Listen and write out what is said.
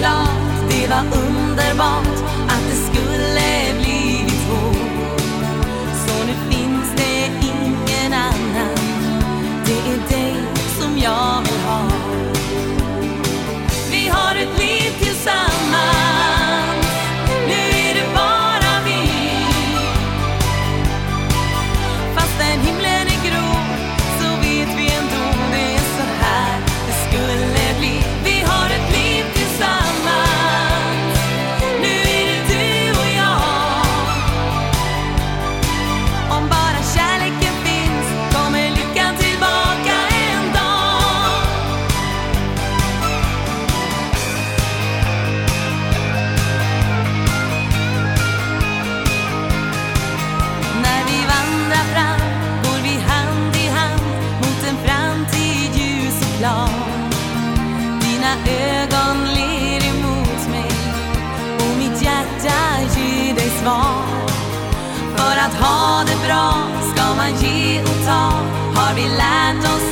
klart, det var underbart. dina ögon ler emot mig och mitt hjärta ger dig svar. För att ha det bra ska man ge och ta, har vi lärt oss